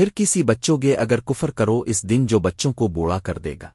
پھر کسی بچوں گے اگر کفر کرو، اس دن جو بچوں کو بوڑھا کر دے گا۔